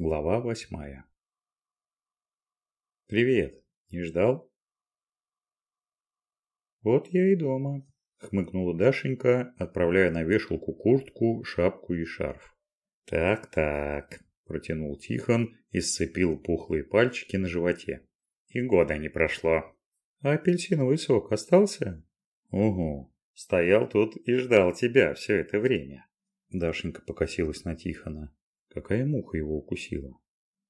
Глава восьмая. «Привет. Не ждал?» «Вот я и дома», – хмыкнула Дашенька, отправляя на вешалку куртку, шапку и шарф. «Так-так», – протянул Тихон и сцепил пухлые пальчики на животе. «И года не прошло». «А апельсиновый сок остался?» «Угу. Стоял тут и ждал тебя все это время». Дашенька покосилась на Тихона. Какая муха его укусила?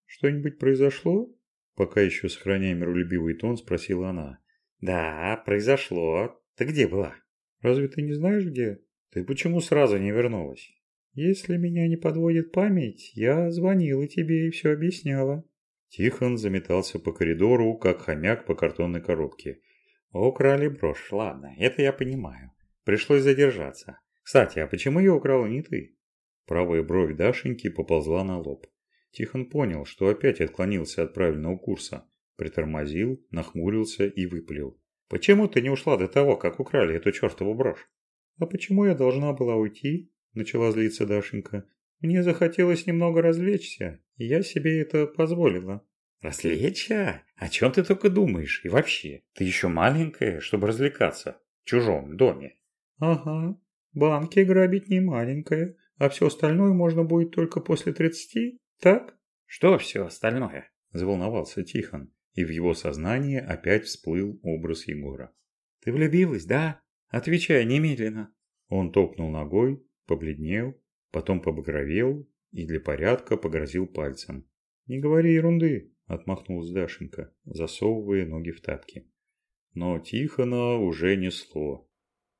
Что-нибудь произошло? Пока еще сохраняя миролюбивый тон, спросила она. Да, произошло. Ты где была? Разве ты не знаешь где? Ты почему сразу не вернулась? Если меня не подводит память, я звонила тебе и все объясняла. Тихон заметался по коридору, как хомяк по картонной коробке. Украли брошь, ладно, это я понимаю. Пришлось задержаться. Кстати, а почему ее украла не ты? Правая бровь Дашеньки поползла на лоб. Тихон понял, что опять отклонился от правильного курса. Притормозил, нахмурился и выпалил. «Почему ты не ушла до того, как украли эту чертову брошь?» «А почему я должна была уйти?» – начала злиться Дашенька. «Мне захотелось немного развлечься, и я себе это позволила». «Развлечься? О чем ты только думаешь? И вообще, ты еще маленькая, чтобы развлекаться в чужом доме». «Ага, банки грабить не маленькая, а все остальное можно будет только после тридцати, так? Что все остальное? Заволновался Тихон, и в его сознании опять всплыл образ Егора. Ты влюбилась, да? Отвечай немедленно. Он топнул ногой, побледнел, потом побагровел и для порядка погрозил пальцем. «Не говори ерунды», – отмахнулась Дашенька, засовывая ноги в тапки. Но Тихона уже несло.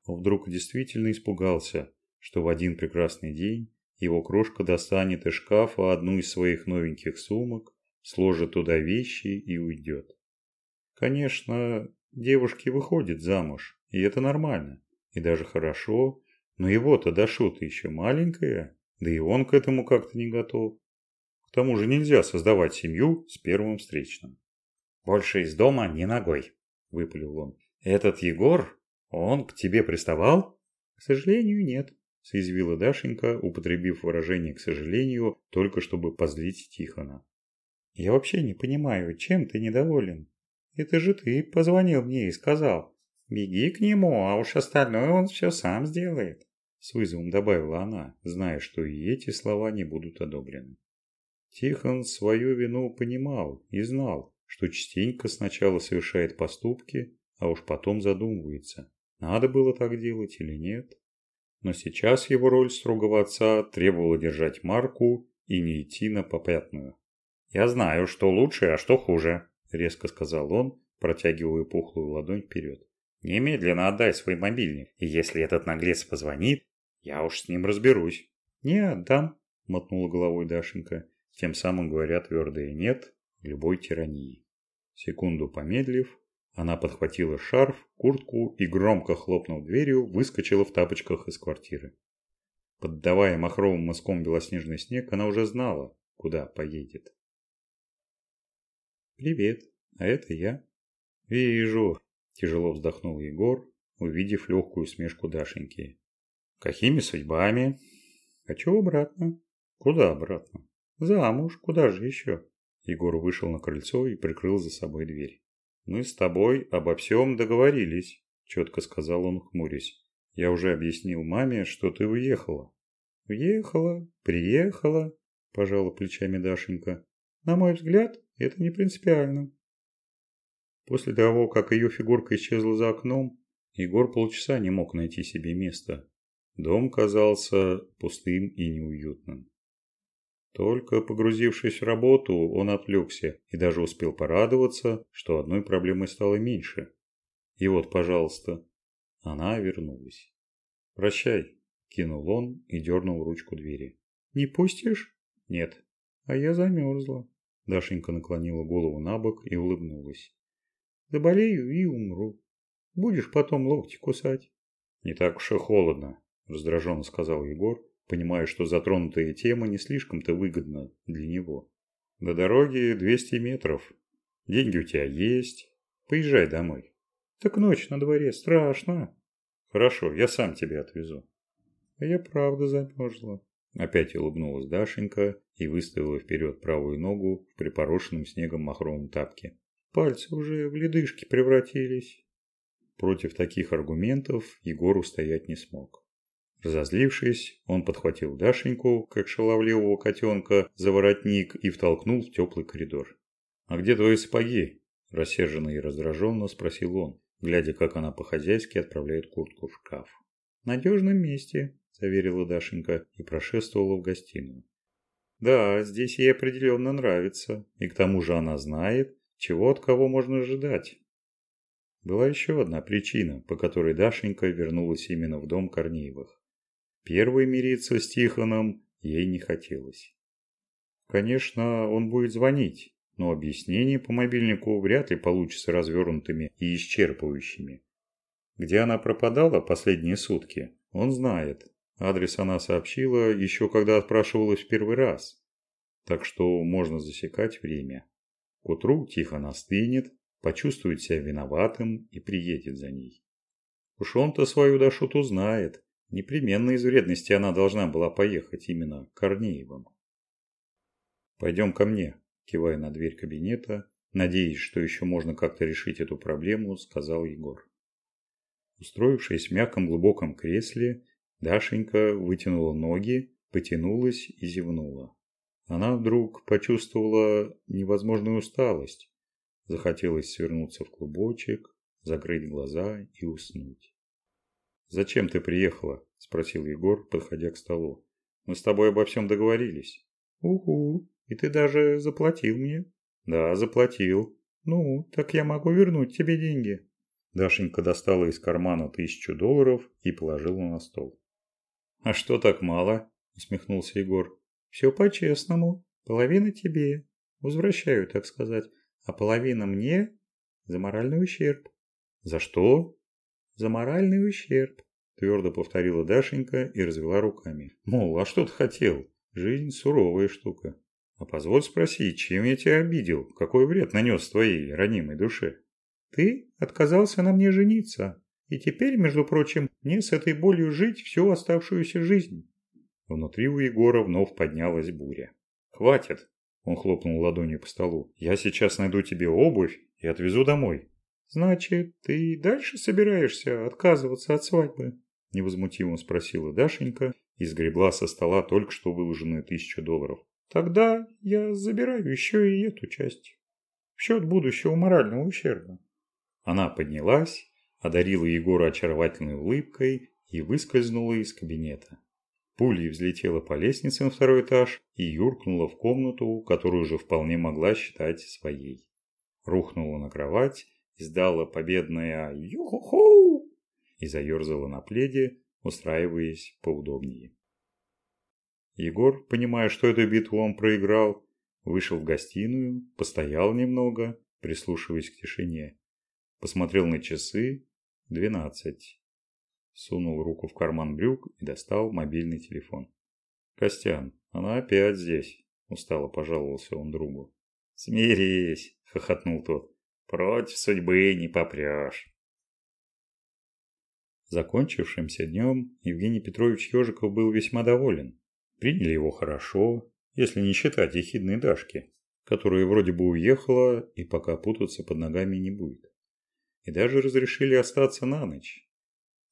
Он вдруг действительно испугался, что в один прекрасный день его крошка достанет из шкафа одну из своих новеньких сумок, сложит туда вещи и уйдет. Конечно, девушки выходят замуж, и это нормально, и даже хорошо, но его-то Дашута еще маленькая, да и он к этому как-то не готов. К тому же нельзя создавать семью с первым встречным. «Больше из дома ни ногой», – выпалил он. «Этот Егор, он к тебе приставал?» «К сожалению, нет», – съязвила Дашенька, употребив выражение «к сожалению», только чтобы позлить Тихона. «Я вообще не понимаю, чем ты недоволен? Это же ты позвонил мне и сказал. Беги к нему, а уж остальное он все сам сделает». С вызовом добавила она, зная, что и эти слова не будут одобрены. Тихон свою вину понимал и знал, что частенько сначала совершает поступки, а уж потом задумывается, надо было так делать или нет. Но сейчас его роль строгого отца требовала держать марку и не идти на попятную. «Я знаю, что лучше, а что хуже», – резко сказал он, протягивая пухлую ладонь вперед. «Немедленно отдай свой мобильник, и если этот наглец позвонит, я уж с ним разберусь». «Не отдам», – мотнула головой Дашенька, тем самым говоря твердое «нет» любой тирании. Секунду помедлив, она подхватила шарф, куртку и, громко хлопнув дверью, выскочила в тапочках из квартиры. Поддавая махровым мыском белоснежный снег, она уже знала, куда поедет. «Привет, а это я». «Вижу», – тяжело вздохнул Егор, увидев легкую смешку Дашеньки. «Какими судьбами?» «Хочу обратно». «Куда обратно?» «Замуж, куда же еще?» Егор вышел на крыльцо и прикрыл за собой дверь. «Мы с тобой обо всем договорились», – четко сказал он, хмурясь. «Я уже объяснил маме, что ты уехала». «Уехала, приехала», – пожала плечами Дашенька. «На мой взгляд, это не принципиально». После того, как ее фигурка исчезла за окном, Егор полчаса не мог найти себе места. Дом казался пустым и неуютным. Только погрузившись в работу, он отвлекся и даже успел порадоваться, что одной проблемой стало меньше. И вот, пожалуйста, она вернулась. «Прощай», – кинул он и дернул ручку двери. «Не пустишь?» «Нет». «А я замерзла». Дашенька наклонила голову на бок и улыбнулась. «Заболею и умру. Будешь потом локти кусать». «Не так уж и холодно», – раздраженно сказал Егор понимая, что затронутая тема не слишком-то выгодна для него. До дороги 200 метров. Деньги у тебя есть. Поезжай домой. Так ночь на дворе, страшно. Хорошо, я сам тебя отвезу. А я правда замерзла. Опять улыбнулась Дашенька и выставила вперед правую ногу в припорошенном снегом махровом тапке. Пальцы уже в ледышки превратились. Против таких аргументов Егор устоять не смог. Разозлившись, он подхватил Дашеньку, как шаловливого котенка, за воротник и втолкнул в теплый коридор. «А где твои сапоги?» – рассерженно и раздраженно спросил он, глядя, как она по-хозяйски отправляет куртку в шкаф. «В надежном месте», – заверила Дашенька и прошествовала в гостиную. «Да, здесь ей определенно нравится, и к тому же она знает, чего от кого можно ожидать». Была еще одна причина, по которой Дашенька вернулась именно в дом Корнеевых. Первой мириться с Тихоном ей не хотелось. Конечно, он будет звонить, но объяснения по мобильнику вряд ли получатся развернутыми и исчерпывающими. Где она пропадала последние сутки, он знает. Адрес она сообщила еще когда отпрашивалась в первый раз. Так что можно засекать время. К утру Тихон остынет, почувствует себя виноватым и приедет за ней. Уж он-то свою Дашуту знает, Непременно из вредности она должна была поехать именно к Корнеевым. «Пойдем ко мне», – кивая на дверь кабинета, надеясь, что еще можно как-то решить эту проблему, сказал Егор. Устроившись в мягком глубоком кресле, Дашенька вытянула ноги, потянулась и зевнула. Она вдруг почувствовала невозможную усталость. Захотелось свернуться в клубочек, закрыть глаза и уснуть. «Зачем ты приехала?» – спросил Егор, подходя к столу. «Мы с тобой обо всем договорились». «Угу, и ты даже заплатил мне?» «Да, заплатил». «Ну, так я могу вернуть тебе деньги». Дашенька достала из кармана тысячу долларов и положила на стол. «А что так мало?» – усмехнулся Егор. «Все по-честному. Половина тебе. Возвращаю, так сказать. А половина мне за моральный ущерб». «За что?» За моральный ущерб», – твердо повторила Дашенька и развела руками. «Мол, а что ты хотел? Жизнь суровая штука. А позволь спросить, чем я тебя обидел? Какой вред нанес твоей ранимой душе?» «Ты отказался на мне жениться, и теперь, между прочим, мне с этой болью жить всю оставшуюся жизнь». Внутри у Егора вновь поднялась буря. «Хватит!» – он хлопнул ладонью по столу. «Я сейчас найду тебе обувь и отвезу домой. «Значит, ты дальше собираешься отказываться от свадьбы?» Невозмутимо спросила Дашенька и сгребла со стола только что выложенную тысячу долларов. «Тогда я забираю еще и эту часть. В счет будущего морального ущерба». Она поднялась, одарила Егора очаровательной улыбкой и выскользнула из кабинета. Пулей взлетела по лестнице на второй этаж и юркнула в комнату, которую уже вполне могла считать своей. Рухнула на кровать издала победное «Ю-ху-ху!» и заерзала на пледе, устраиваясь поудобнее. Егор, понимая, что эту битву он проиграл, вышел в гостиную, постоял немного, прислушиваясь к тишине. Посмотрел на часы – двенадцать. Сунул руку в карман брюк и достал мобильный телефон. «Костян, она опять здесь», – устало пожаловался он другу. «Смирись», – хохотнул тот. Против судьбы не попрешь. Закончившимся днем Евгений Петрович Ежиков был весьма доволен. Приняли его хорошо, если не считать ехидной Дашки, которая вроде бы уехала и пока путаться под ногами не будет. И даже разрешили остаться на ночь.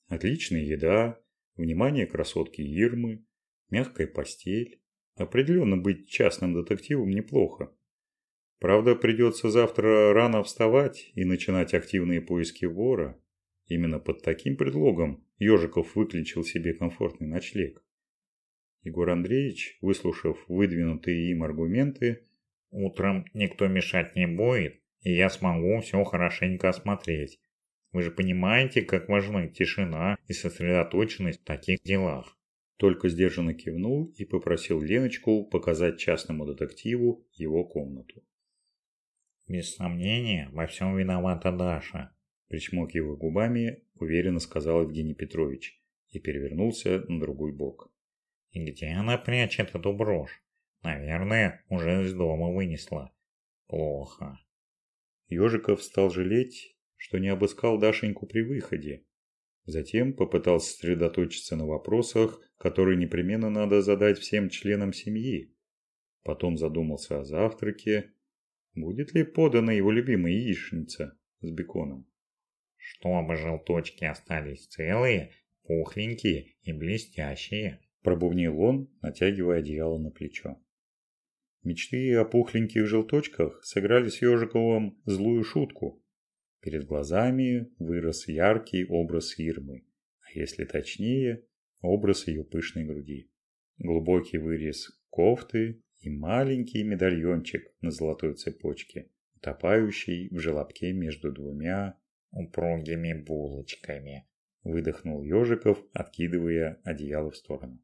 Отличная еда, внимание красотки Ирмы, мягкая постель. Определенно быть частным детективом неплохо. Правда, придется завтра рано вставать и начинать активные поиски вора. Именно под таким предлогом Ежиков выключил себе комфортный ночлег. Егор Андреевич, выслушав выдвинутые им аргументы, «Утром никто мешать не будет, и я смогу все хорошенько осмотреть. Вы же понимаете, как важны тишина и сосредоточенность в таких делах». Только сдержанно кивнул и попросил Леночку показать частному детективу его комнату. «Без сомнения, во всем виновата Даша», – причмокивая губами, уверенно сказал Евгений Петрович и перевернулся на другой бок. «И где она прячет эту брошь? Наверное, уже из дома вынесла. Плохо». Ежиков стал жалеть, что не обыскал Дашеньку при выходе. Затем попытался сосредоточиться на вопросах, который непременно надо задать всем членам семьи. Потом задумался о завтраке. Будет ли подана его любимая яичница с беконом? Чтобы желточки остались целые, пухленькие и блестящие, пробубнил он, натягивая одеяло на плечо. Мечты о пухленьких желточках сыграли с Ежиковым злую шутку. Перед глазами вырос яркий образ Ирмы, а если точнее, образ ее пышной груди. Глубокий вырез кофты и маленький медальончик на золотой цепочке, утопающий в желобке между двумя упругими булочками. Выдохнул Ежиков, откидывая одеяло в сторону.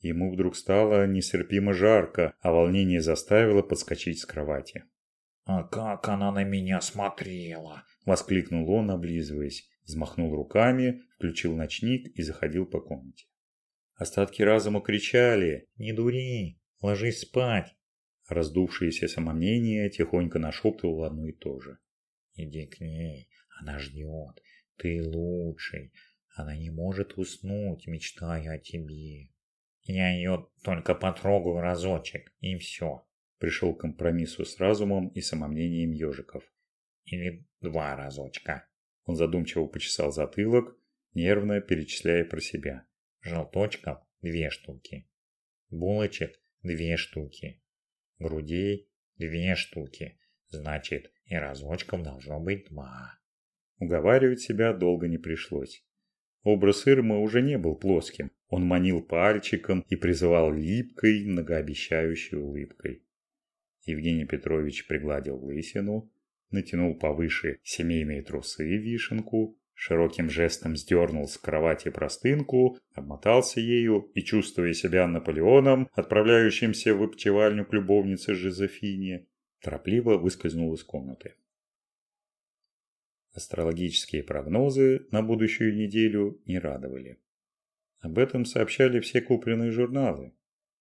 Ему вдруг стало нестерпимо жарко, а волнение заставило подскочить с кровати. «А как она на меня смотрела!» – воскликнул он, облизываясь, взмахнул руками, включил ночник и заходил по комнате. Остатки разума кричали «Не дури! Ложись спать!» Раздувшееся самомнение тихонько нашептывало одно и то же. «Иди к ней, она ждет. Ты лучший. Она не может уснуть, мечтая о тебе. Я ее только потрогаю разочек, и все. Пришел к компромиссу с разумом и самомнением ежиков. Или два разочка. Он задумчиво почесал затылок, нервно перечисляя про себя. Желточков две штуки. Булочек две штуки. Грудей две штуки. Значит, и разочков должно быть два. Уговаривать себя долго не пришлось. Образ Ирмы уже не был плоским. Он манил пальчиком и призывал липкой, многообещающей улыбкой. Евгений Петрович пригладил лысину, натянул повыше семейные трусы вишенку, широким жестом сдернул с кровати простынку, обмотался ею и, чувствуя себя Наполеоном, отправляющимся в обчевальню к любовнице Жозефине, торопливо выскользнул из комнаты. Астрологические прогнозы на будущую неделю не радовали. Об этом сообщали все купленные журналы.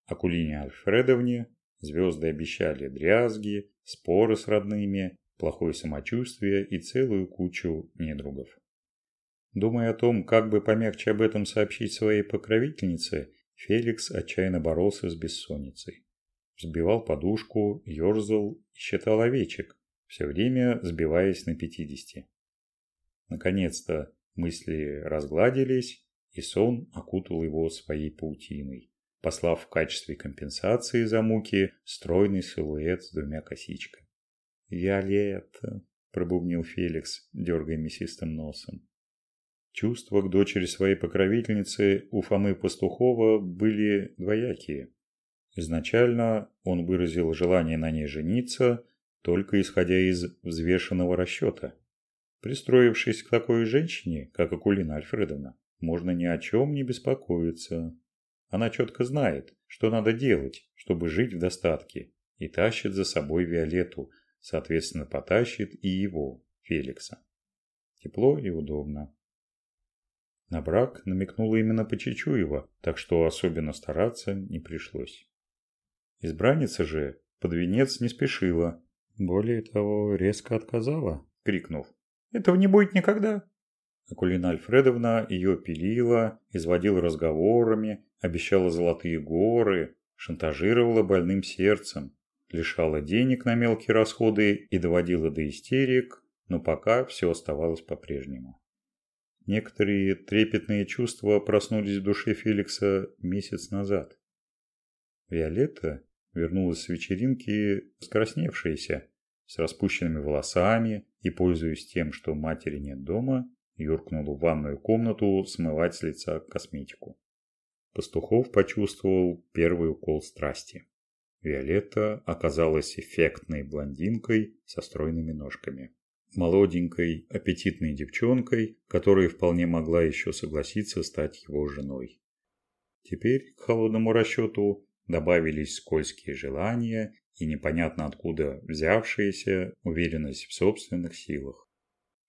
О Кулине Альфредовне звезды обещали дрязги, споры с родными, плохое самочувствие и целую кучу недругов. Думая о том, как бы помягче об этом сообщить своей покровительнице, Феликс отчаянно боролся с бессонницей. Взбивал подушку, ерзал и считал овечек, все время сбиваясь на пятидесяти. Наконец-то мысли разгладились, и сон окутал его своей паутиной, послав в качестве компенсации за муки стройный силуэт с двумя косичками. «Виолетта!» – пробубнил Феликс, дергая мясистым носом. Чувства к дочери своей покровительницы у Фомы Пастухова были двоякие. Изначально он выразил желание на ней жениться, только исходя из взвешенного расчета – Пристроившись к такой женщине, как Акулина Альфредовна, можно ни о чем не беспокоиться. Она четко знает, что надо делать, чтобы жить в достатке, и тащит за собой Виолетту, соответственно потащит и его, Феликса. Тепло и удобно. На брак намекнула именно Почечуева, так что особенно стараться не пришлось. Избранница же под венец не спешила. Более того, резко отказала, крикнув этого не будет никогда. Акулина Альфредовна ее пилила, изводила разговорами, обещала золотые горы, шантажировала больным сердцем, лишала денег на мелкие расходы и доводила до истерик, но пока все оставалось по-прежнему. Некоторые трепетные чувства проснулись в душе Феликса месяц назад. Виолетта вернулась с вечеринки скрасневшаяся, с распущенными волосами и, пользуясь тем, что матери нет дома, юркнул в ванную комнату смывать с лица косметику. Пастухов почувствовал первый укол страсти. Виолетта оказалась эффектной блондинкой со стройными ножками. Молоденькой, аппетитной девчонкой, которая вполне могла еще согласиться стать его женой. Теперь к холодному расчету добавились скользкие желания и непонятно откуда взявшаяся уверенность в собственных силах.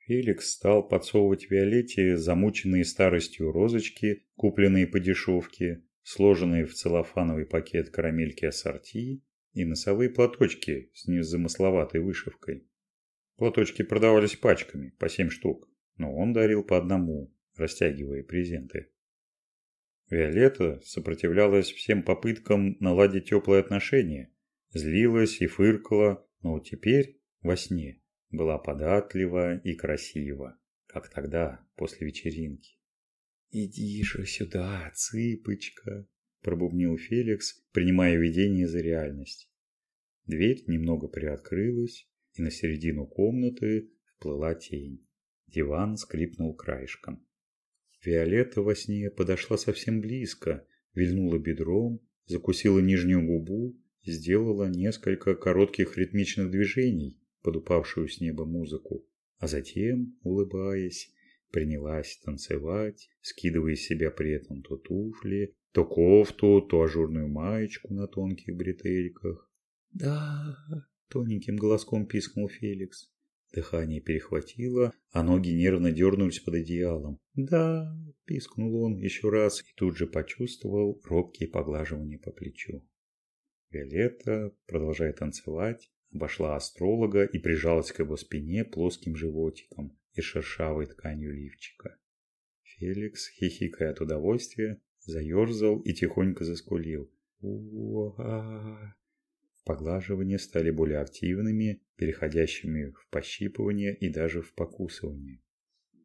Феликс стал подсовывать Виолетте замученные старостью розочки, купленные по дешевке, сложенные в целлофановый пакет карамельки ассорти и носовые платочки с незамысловатой вышивкой. Платочки продавались пачками, по семь штук, но он дарил по одному, растягивая презенты. Виолетта сопротивлялась всем попыткам наладить теплые отношения, злилась и фыркала, но теперь, во сне, была податлива и красива, как тогда, после вечеринки. «Иди же сюда, цыпочка!» – пробубнил Феликс, принимая видение за реальность. Дверь немного приоткрылась, и на середину комнаты вплыла тень. Диван скрипнул краешком. Виолетта во сне подошла совсем близко, вильнула бедром, закусила нижнюю губу и сделала несколько коротких ритмичных движений под упавшую с неба музыку, а затем, улыбаясь, принялась танцевать, скидывая с себя при этом то туфли, то кофту, то ажурную маечку на тонких бретельках. «Да!» – тоненьким голоском пискнул Феликс. Дыхание перехватило, а ноги нервно дернулись под одеялом. «Да!» – пискнул он еще раз и тут же почувствовал робкие поглаживания по плечу. Виолетта, продолжая танцевать, обошла астролога и прижалась к его спине плоским животиком и шершавой тканью лифчика. Феликс, хихикая от удовольствия, заерзал и тихонько заскулил. «Уа!» Поглаживания стали более активными, переходящими в пощипывание и даже в покусывание.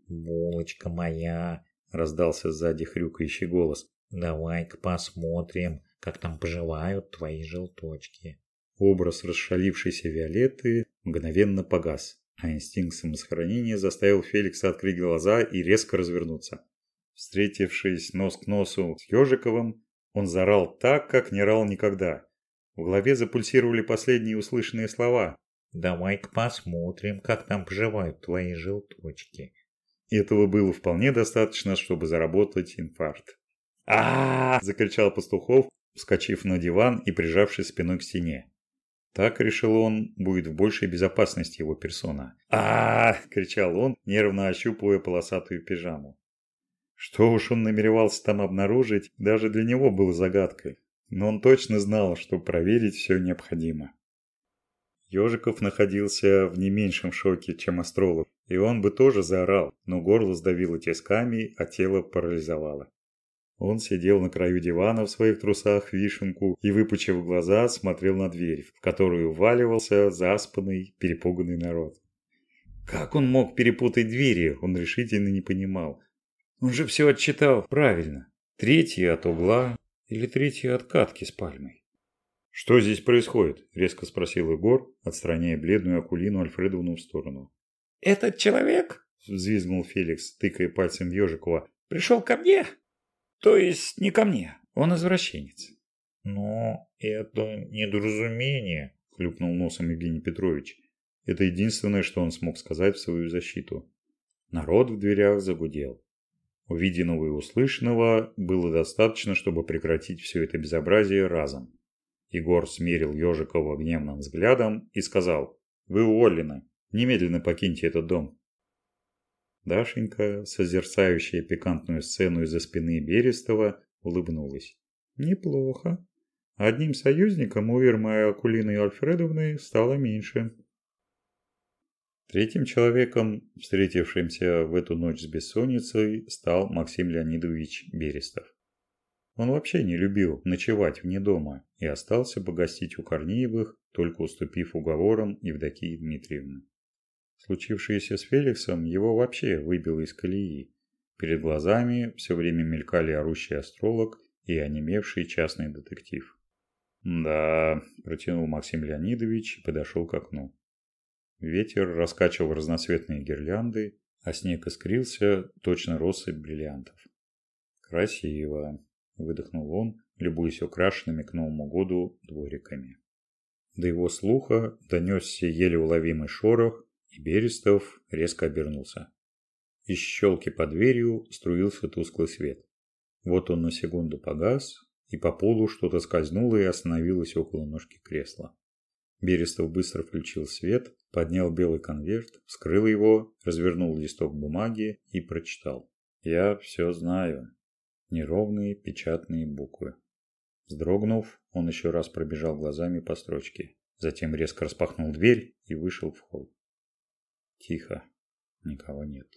«Булочка моя!» – раздался сзади хрюкающий голос. «Давай-ка посмотрим, как там поживают твои желточки». Образ расшалившейся Виолетты мгновенно погас, а инстинкт самосохранения заставил Феликса открыть глаза и резко развернуться. Встретившись нос к носу с Ежиковым, он заорал так, как не рал никогда. В голове запульсировали последние услышанные слова. «Давай-ка посмотрим, как там поживают твои желточки». Этого было вполне достаточно, чтобы заработать инфаркт. а, закричал Пастухов, вскочив на диван и прижавшись спиной к стене. Так, решил он, будет в большей безопасности его персона. а, кричал он, нервно ощупывая полосатую пижаму. Что уж он намеревался там обнаружить, даже для него было загадкой но он точно знал, что проверить все необходимо. Ежиков находился в не меньшем шоке, чем астролог, и он бы тоже заорал, но горло сдавило тисками, а тело парализовало. Он сидел на краю дивана в своих трусах вишенку и, выпучив глаза, смотрел на дверь, в которую валивался заспанный, перепуганный народ. Как он мог перепутать двери, он решительно не понимал. Он же все отчитал правильно. Третья от угла, или третьи откатки с пальмой. «Что здесь происходит?» – резко спросил Егор, отстраняя бледную Акулину Альфредовну в сторону. «Этот человек?» – взвизгнул Феликс, тыкая пальцем в Ежикова. «Пришел ко мне? То есть не ко мне, он извращенец». «Но это недоразумение», – хлюпнул носом Евгений Петрович. Это единственное, что он смог сказать в свою защиту. Народ в дверях загудел. Увиденного и услышанного было достаточно, чтобы прекратить все это безобразие разом. Егор смерил Ежикова гневным взглядом и сказал «Вы уволены. Немедленно покиньте этот дом». Дашенька, созерцающая пикантную сцену из-за спины Берестова, улыбнулась. «Неплохо. Одним союзником у Ирмы Акулины Альфредовны стало меньше». Третьим человеком, встретившимся в эту ночь с бессонницей, стал Максим Леонидович Берестов. Он вообще не любил ночевать вне дома и остался погостить у Корнеевых, только уступив уговорам Евдокии Дмитриевны. Случившееся с Феликсом его вообще выбило из колеи. Перед глазами все время мелькали орущий астролог и онемевший частный детектив. «Да», – протянул Максим Леонидович и подошел к окну. Ветер раскачивал разноцветные гирлянды, а снег искрился, точно россыпь бриллиантов. «Красиво», – выдохнул он, любуясь украшенными к Новому году двориками. До его слуха донесся еле уловимый шорох, и Берестов резко обернулся. Из щелки под дверью струился тусклый свет. Вот он на секунду погас, и по полу что-то скользнуло и остановилось около ножки кресла. Берестов быстро включил свет, поднял белый конверт, вскрыл его, развернул листок бумаги и прочитал. «Я все знаю». Неровные печатные буквы. Вздрогнув, он еще раз пробежал глазами по строчке. Затем резко распахнул дверь и вышел в холл. Тихо. Никого нет.